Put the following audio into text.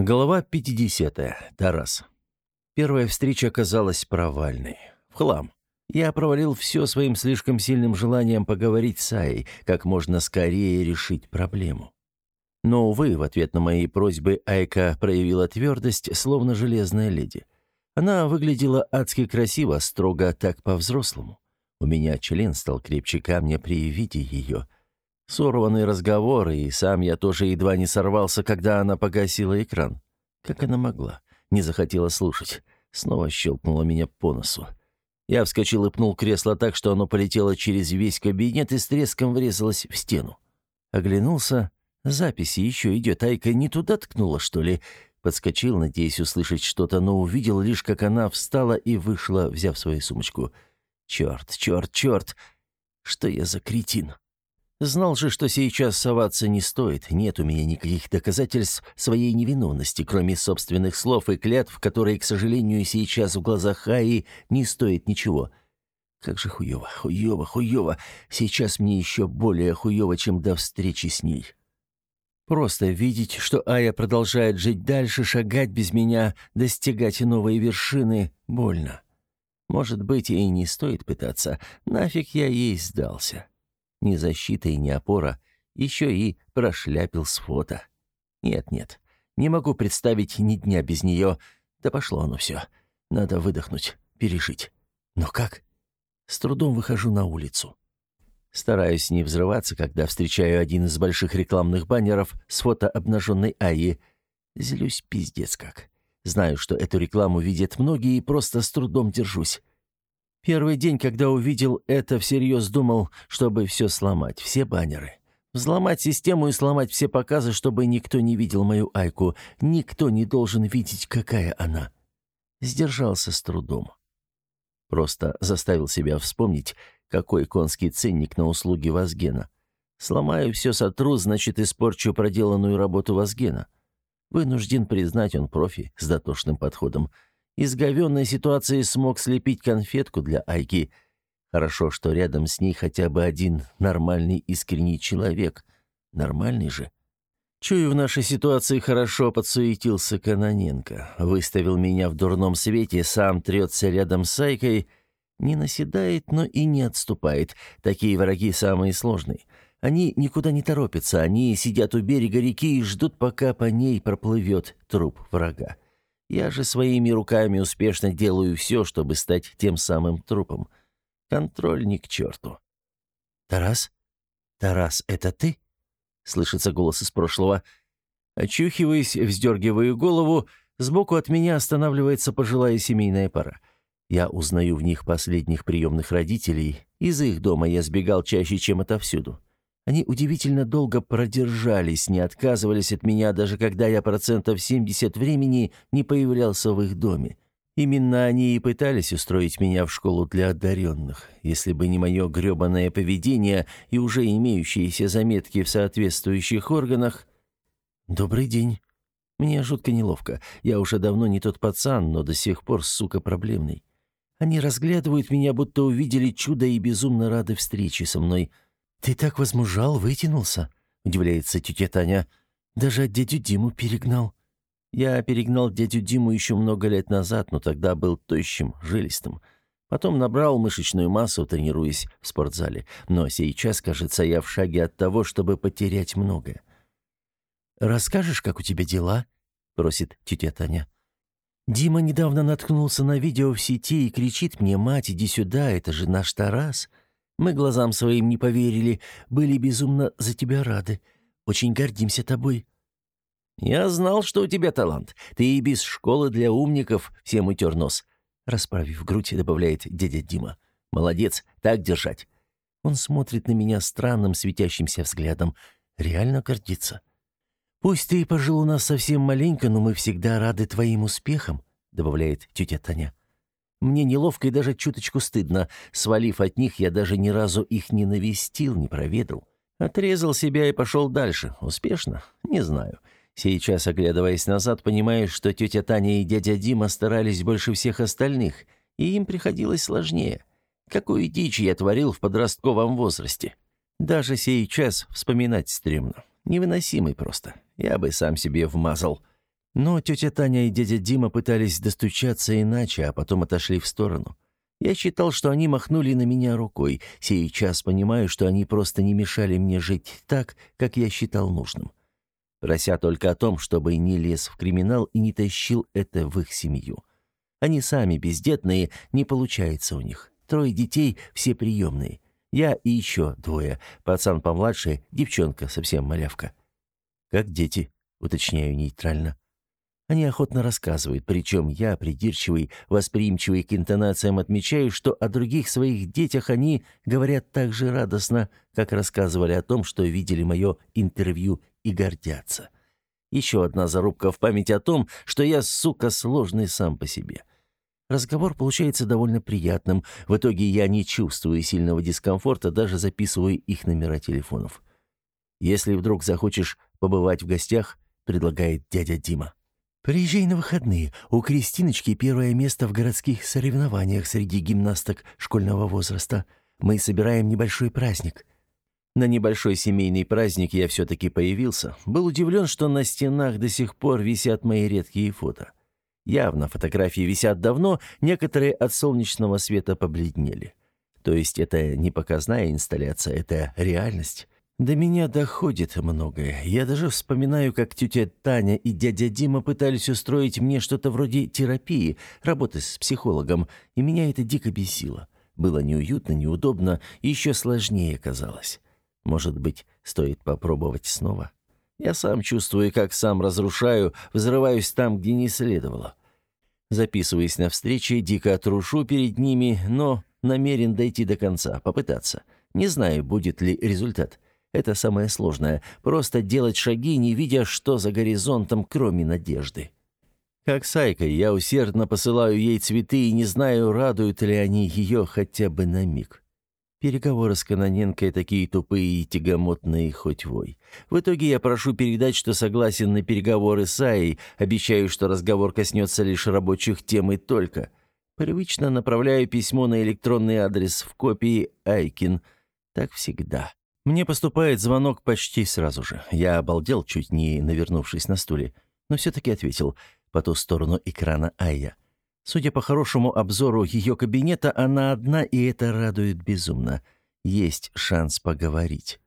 Глава 50. Тарас. Первая встреча оказалась провальной. В хлам. Я провалил все своим слишком сильным желанием поговорить с Аей, как можно скорее решить проблему. Но, увы, в ответ на мои просьбы Айка проявила твердость, словно железная леди. Она выглядела адски красиво, строго так по-взрослому. У меня член стал крепче камня при виде ее — Сорванные разговоры, и сам я тоже едва не сорвался, когда она погасила экран. Как она могла? Не захотела слушать. Снова щелкнула меня по носу. Я вскочил и пнул кресло так, что оно полетело через весь кабинет и с треском врезалось в стену. Оглянулся. Записи еще идет. Айка не туда ткнула, что ли? Подскочил, надеясь услышать что-то, но увидел лишь, как она встала и вышла, взяв свою сумочку. Черт, черт, черт! Что я за кретин? Знал же, что сейчас соваться не стоит, нет у меня никаких доказательств своей невиновности, кроме собственных слов и клятв, которые, к сожалению, сейчас в глазах Хаи не стоят ничего. Как же хуёво, хуёво, хуёво. Сейчас мне еще более хуёво, чем до встречи с ней. Просто видеть, что Ая продолжает жить дальше, шагать без меня, достигать новые вершины, больно. Может быть, и не стоит пытаться. Нафиг я ей сдался. Ни защита и ни опора. Еще и прошляпил с фото. Нет-нет, не могу представить ни дня без нее. Да пошло оно все. Надо выдохнуть, пережить. Но как? С трудом выхожу на улицу. Стараюсь не взрываться, когда встречаю один из больших рекламных баннеров с фото обнаженной Аи. Злюсь пиздец как. Знаю, что эту рекламу видят многие, и просто с трудом держусь. Первый день, когда увидел это, всерьез думал, чтобы все сломать, все баннеры. Взломать систему и сломать все показы, чтобы никто не видел мою Айку. Никто не должен видеть, какая она. Сдержался с трудом. Просто заставил себя вспомнить, какой конский ценник на услуги Вазгена. Сломаю все сотру, значит, испорчу проделанную работу Вазгена. Вынужден признать, он профи с дотошным подходом – из говенной ситуации смог слепить конфетку для Айки. Хорошо, что рядом с ней хотя бы один нормальный искренний человек. Нормальный же. Чую, в нашей ситуации хорошо подсуетился Каноненко. Выставил меня в дурном свете, сам трется рядом с Айкой. Не наседает, но и не отступает. Такие враги самые сложные. Они никуда не торопятся, они сидят у берега реки и ждут, пока по ней проплывет труп врага. Я же своими руками успешно делаю все, чтобы стать тем самым трупом. Контроль ни к черту. «Тарас? Тарас, это ты?» — слышится голос из прошлого. Очухиваясь, вздергиваю голову, сбоку от меня останавливается пожилая семейная пара. Я узнаю в них последних приемных родителей. Из их дома я сбегал чаще, чем отовсюду. Они удивительно долго продержались, не отказывались от меня, даже когда я процентов 70 времени не появлялся в их доме. Именно они и пытались устроить меня в школу для одаренных. Если бы не мое гребанное поведение и уже имеющиеся заметки в соответствующих органах... «Добрый день. Мне жутко неловко. Я уже давно не тот пацан, но до сих пор, сука, проблемный. Они разглядывают меня, будто увидели чудо и безумно рады встрече со мной». «Ты так возмужал, вытянулся?» — удивляется тетя Таня. «Даже дядю Диму перегнал». Я перегнал дядю Диму еще много лет назад, но тогда был тощим, жилистым. Потом набрал мышечную массу, тренируясь в спортзале. Но сейчас, кажется, я в шаге от того, чтобы потерять многое. «Расскажешь, как у тебя дела?» — просит тетя Таня. «Дима недавно наткнулся на видео в сети и кричит мне, мать, иди сюда, это же наш Тарас. Мы глазам своим не поверили, были безумно за тебя рады. Очень гордимся тобой». «Я знал, что у тебя талант. Ты и без школы для умников всем утер нос», — расправив грудь, добавляет дядя Дима. «Молодец, так держать». Он смотрит на меня странным светящимся взглядом. Реально гордится. «Пусть ты и пожил у нас совсем маленько, но мы всегда рады твоим успехам», — добавляет тетя Таня. Мне неловко и даже чуточку стыдно. Свалив от них, я даже ни разу их не навестил, не проведал. Отрезал себя и пошел дальше. Успешно? Не знаю. Сейчас, оглядываясь назад, понимаю, что тетя Таня и дядя Дима старались больше всех остальных, и им приходилось сложнее. Какую дичь я творил в подростковом возрасте. Даже сейчас вспоминать стремно. Невыносимый просто. Я бы сам себе вмазал. Но тетя Таня и дядя Дима пытались достучаться иначе, а потом отошли в сторону. Я считал, что они махнули на меня рукой. Сейчас понимаю, что они просто не мешали мне жить так, как я считал нужным. Прося только о том, чтобы не лез в криминал и не тащил это в их семью. Они сами бездетные, не получается у них. Трое детей, все приемные. Я и еще двое. Пацан помладше, девчонка совсем малявка. «Как дети?» — уточняю нейтрально. Они охотно рассказывают, причем я, придирчивый, восприимчивый к интонациям, отмечаю, что о других своих детях они говорят так же радостно, как рассказывали о том, что видели мое интервью и гордятся. Еще одна зарубка в память о том, что я, сука, сложный сам по себе. Разговор получается довольно приятным. В итоге я не чувствую сильного дискомфорта, даже записывая их номера телефонов. «Если вдруг захочешь побывать в гостях», — предлагает дядя Дима. «Приезжай на выходные. У Кристиночки первое место в городских соревнованиях среди гимнасток школьного возраста. Мы собираем небольшой праздник». На небольшой семейный праздник я все-таки появился. Был удивлен, что на стенах до сих пор висят мои редкие фото. Явно фотографии висят давно, некоторые от солнечного света побледнели. То есть это не показная инсталляция, это реальность. До меня доходит многое. Я даже вспоминаю, как тетя Таня и дядя Дима пытались устроить мне что-то вроде терапии, работы с психологом, и меня это дико бесило. Было неуютно, неудобно, и еще сложнее казалось. Может быть, стоит попробовать снова? Я сам чувствую, как сам разрушаю, взрываюсь там, где не следовало. Записываясь на встречи, дико трушу перед ними, но намерен дойти до конца, попытаться. Не знаю, будет ли результат. Это самое сложное — просто делать шаги, не видя, что за горизонтом, кроме надежды. Как Сайка, я усердно посылаю ей цветы и не знаю, радуют ли они ее хотя бы на миг. Переговоры с Каноненкой такие тупые и тягомотные, хоть вой. В итоге я прошу передать, что согласен на переговоры с Аей, обещаю, что разговор коснется лишь рабочих тем и только. Привычно направляю письмо на электронный адрес в копии Айкин. Так всегда. Мне поступает звонок почти сразу же. Я обалдел, чуть не навернувшись на стуле, но все-таки ответил по ту сторону экрана Айя. Судя по хорошему обзору ее кабинета, она одна, и это радует безумно. Есть шанс поговорить.